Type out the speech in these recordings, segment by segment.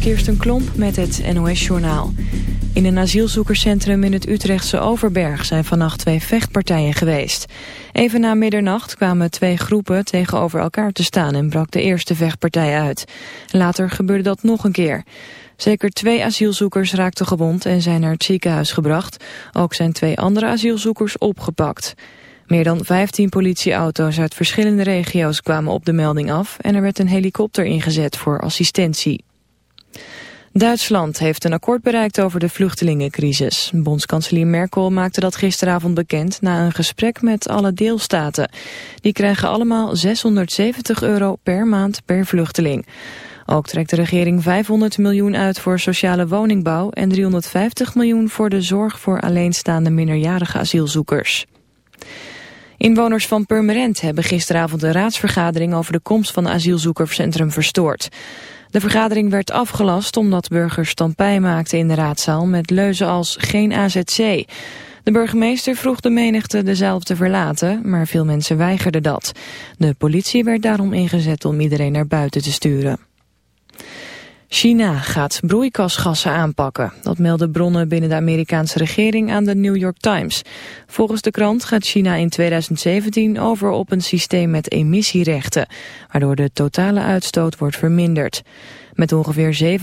Kirsten Klomp met het NOS-journaal. In een asielzoekerscentrum in het Utrechtse Overberg zijn vannacht twee vechtpartijen geweest. Even na middernacht kwamen twee groepen tegenover elkaar te staan en brak de eerste vechtpartij uit. Later gebeurde dat nog een keer. Zeker twee asielzoekers raakten gewond en zijn naar het ziekenhuis gebracht. Ook zijn twee andere asielzoekers opgepakt. Meer dan 15 politieauto's uit verschillende regio's kwamen op de melding af... en er werd een helikopter ingezet voor assistentie. Duitsland heeft een akkoord bereikt over de vluchtelingencrisis. Bondskanselier Merkel maakte dat gisteravond bekend na een gesprek met alle deelstaten. Die krijgen allemaal 670 euro per maand per vluchteling. Ook trekt de regering 500 miljoen uit voor sociale woningbouw... en 350 miljoen voor de zorg voor alleenstaande minderjarige asielzoekers. Inwoners van Purmerend hebben gisteravond een raadsvergadering over de komst van asielzoekerscentrum verstoord. De vergadering werd afgelast omdat burgers stampij maakten in de raadzaal met leuzen als geen AZC. De burgemeester vroeg de menigte de zaal te verlaten, maar veel mensen weigerden dat. De politie werd daarom ingezet om iedereen naar buiten te sturen. China gaat broeikasgassen aanpakken. Dat melden bronnen binnen de Amerikaanse regering aan de New York Times. Volgens de krant gaat China in 2017 over op een systeem met emissierechten, waardoor de totale uitstoot wordt verminderd. Met ongeveer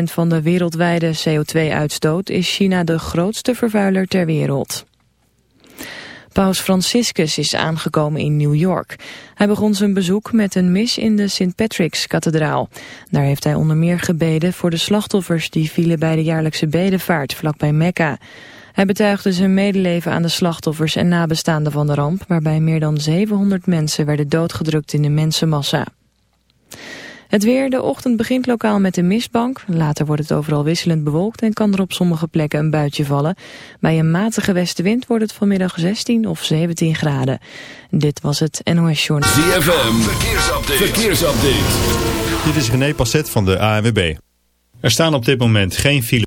27% van de wereldwijde CO2-uitstoot is China de grootste vervuiler ter wereld. Paus Franciscus is aangekomen in New York. Hij begon zijn bezoek met een mis in de St. Patrick's-kathedraal. Daar heeft hij onder meer gebeden voor de slachtoffers die vielen bij de jaarlijkse bedevaart vlakbij Mekka. Hij betuigde zijn medeleven aan de slachtoffers en nabestaanden van de ramp, waarbij meer dan 700 mensen werden doodgedrukt in de mensenmassa. Het weer, de ochtend begint lokaal met een mistbank. Later wordt het overal wisselend bewolkt en kan er op sommige plekken een buitje vallen. Bij een matige westenwind wordt het vanmiddag 16 of 17 graden. Dit was het NOS Journal. ZFM, verkeersupdate. verkeersupdate. Dit is René Passet van de ANWB. Er staan op dit moment geen file.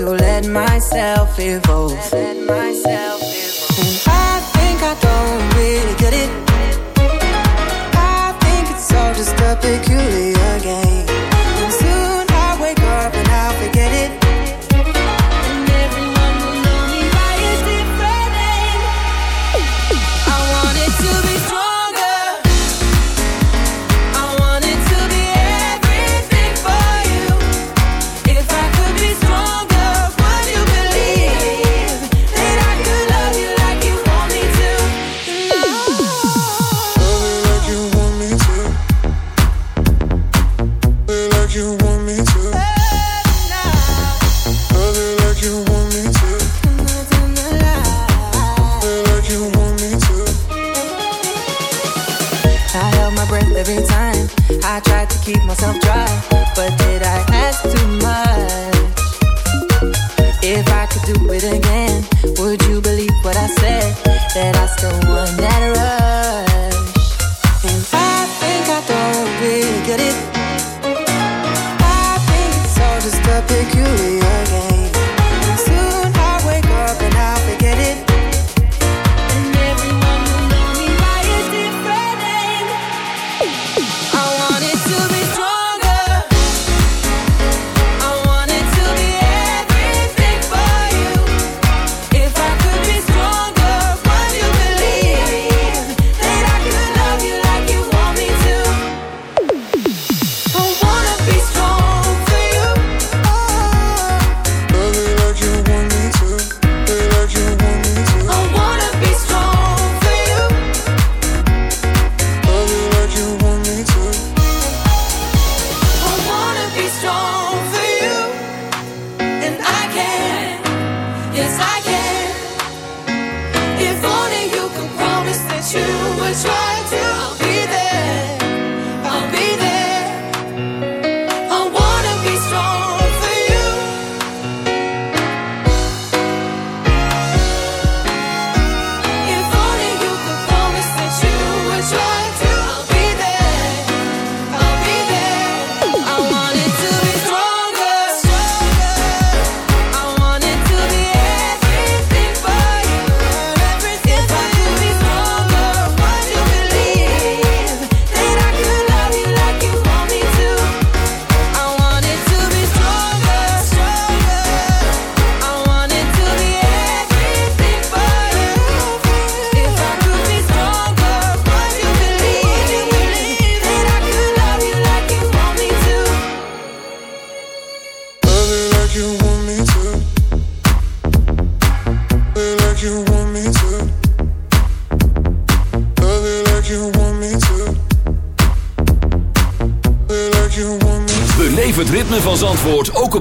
to let myself evolve. Let myself evolve. And I think I don't really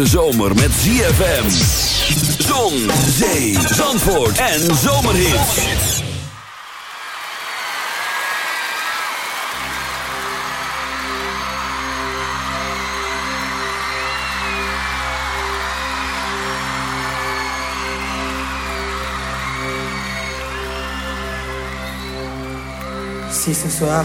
Hete zomer met ZFM. Zon, zee, zandvoort en zomerhits. Si ce soir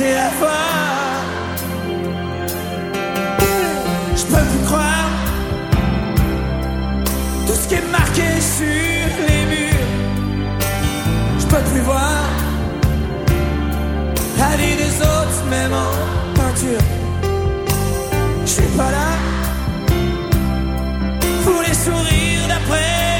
Casser la voix Je peux plus croire Tout ce qui est marqué sur les murs. Je peux plus voir La vie des autres même en peinture. Je suis pas là pour les sourires d'après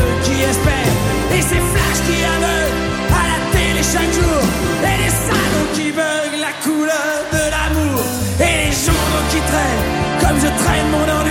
Et ces flashs qui aveuglent à la télé chaque jour. Et les salons qui veulent la couleur de l'amour. Et les journaux qui traînent comme je traîne mon ennui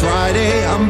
Friday I'm